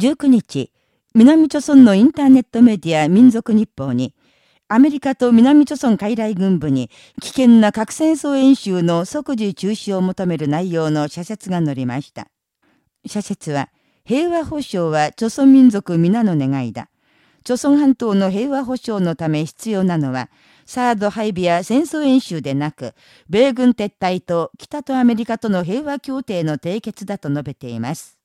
19日、南朝村のインターネットメディア民族日報に、アメリカと南朝村海来軍部に危険な核戦争演習の即時中止を求める内容の社説が載りました。社説は、平和保障は朝鮮民族皆の願いだ。朝鮮半島の平和保障のため必要なのは、サード配備や戦争演習でなく、米軍撤退と北とアメリカとの平和協定の締結だと述べています。